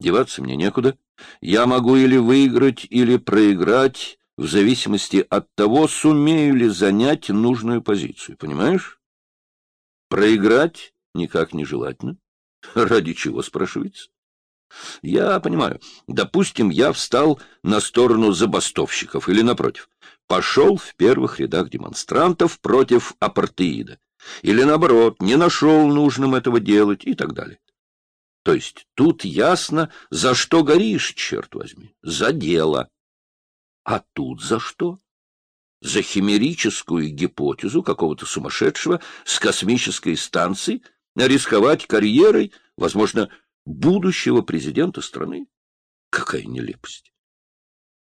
Деваться мне некуда. Я могу или выиграть, или проиграть, в зависимости от того, сумею ли занять нужную позицию. Понимаешь? Проиграть никак не желательно. Ради чего, спрашивается? Я понимаю. Допустим, я встал на сторону забастовщиков или, напротив, пошел в первых рядах демонстрантов против апартеида. Или, наоборот, не нашел нужным этого делать и так далее. То есть тут ясно, за что горишь, черт возьми, за дело. А тут за что? За химерическую гипотезу какого-то сумасшедшего с космической станции рисковать карьерой, возможно, будущего президента страны? Какая нелепость!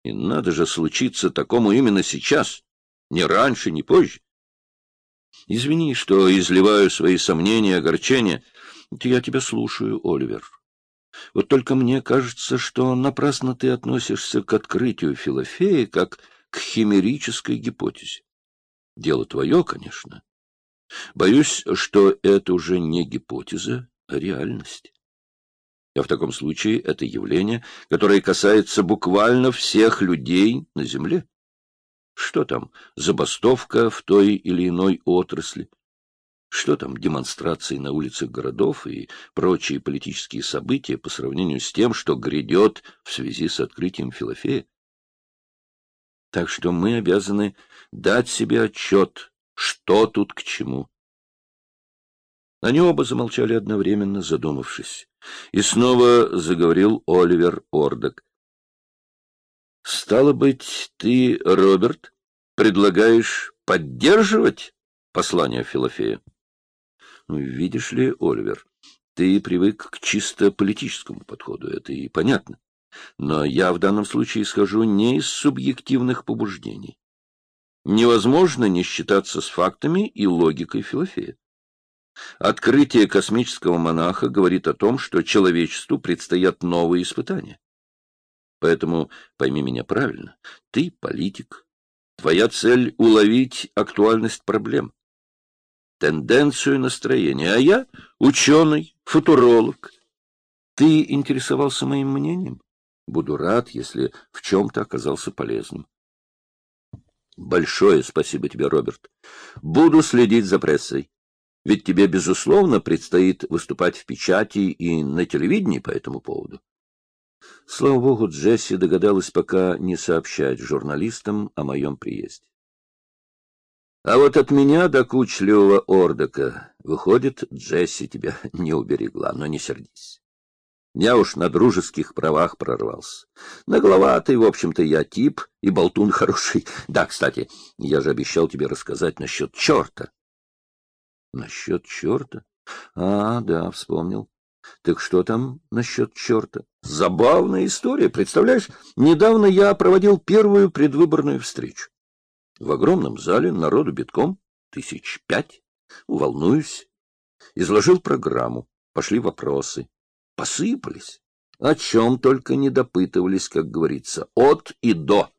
И надо же случиться такому именно сейчас, не раньше, не позже. Извини, что изливаю свои сомнения и огорчения. Я тебя слушаю, Оливер. Вот только мне кажется, что напрасно ты относишься к открытию Филофеи как к химерической гипотезе. Дело твое, конечно. Боюсь, что это уже не гипотеза, а реальность. А в таком случае это явление, которое касается буквально всех людей на Земле. Что там, забастовка в той или иной отрасли? Что там, демонстрации на улицах городов и прочие политические события по сравнению с тем, что грядет в связи с открытием Филофея? Так что мы обязаны дать себе отчет, что тут к чему. Они оба замолчали одновременно, задумавшись. И снова заговорил Оливер Ордок. Стало быть, ты, Роберт, предлагаешь поддерживать послание Филофея? Ну, видишь ли, Оливер, ты привык к чисто политическому подходу, это и понятно. Но я в данном случае исхожу не из субъективных побуждений. Невозможно не считаться с фактами и логикой Филофея. Открытие космического монаха говорит о том, что человечеству предстоят новые испытания. Поэтому пойми меня правильно, ты политик. Твоя цель — уловить актуальность проблем, тенденцию настроения, а я — ученый, футуролог. Ты интересовался моим мнением? Буду рад, если в чем-то оказался полезным. Большое спасибо тебе, Роберт. Буду следить за прессой. Ведь тебе, безусловно, предстоит выступать в печати и на телевидении по этому поводу. Слава богу, Джесси догадалась пока не сообщать журналистам о моем приезде. А вот от меня до кучливого Ордока, выходит, Джесси тебя не уберегла, но не сердись. Я уж на дружеских правах прорвался. Нагловатый, в общем-то, я тип и болтун хороший. Да, кстати, я же обещал тебе рассказать насчет черта. Насчет черта? А, да, вспомнил. Так что там насчет черта? Забавная история, представляешь? Недавно я проводил первую предвыборную встречу. В огромном зале народу битком, тысяч пять. Волнуюсь. Изложил программу, пошли вопросы. Посыпались. О чем только не допытывались, как говорится, от и до.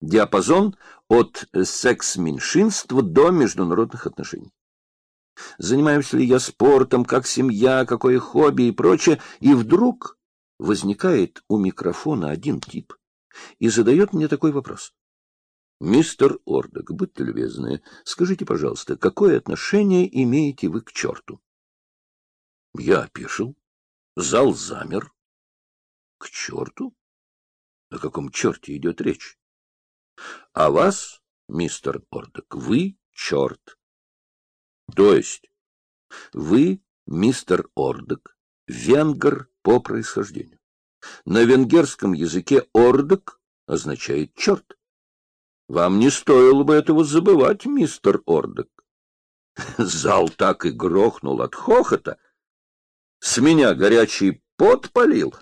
Диапазон от секс-меньшинства до международных отношений занимаюсь ли я спортом, как семья, какое хобби и прочее, и вдруг возникает у микрофона один тип и задает мне такой вопрос. «Мистер Ордок, будьте любезны, скажите, пожалуйста, какое отношение имеете вы к черту?» Я опешил. Зал замер. «К черту? О каком черте идет речь?» «А вас, мистер Ордок, вы черт. То есть вы, мистер Ордок, венгер по происхождению. На венгерском языке «ордок» означает «черт». Вам не стоило бы этого забывать, мистер Ордок. Зал так и грохнул от хохота. С меня горячий пот полил,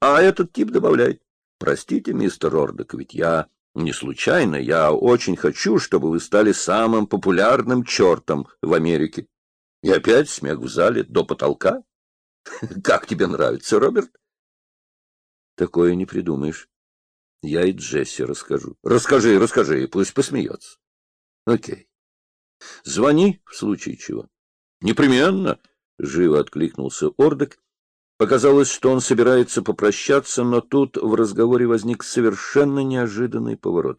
а этот тип добавляет. Простите, мистер Ордок, ведь я не случайно, я очень хочу, чтобы вы стали самым популярным чертом в Америке. И опять смех в зале до потолка. Как тебе нравится, Роберт? Такое не придумаешь. Я и Джесси расскажу. Расскажи, расскажи, пусть посмеется. Окей. Звони в случае чего. Непременно, живо откликнулся Ордок Показалось, что он собирается попрощаться, но тут в разговоре возник совершенно неожиданный поворот.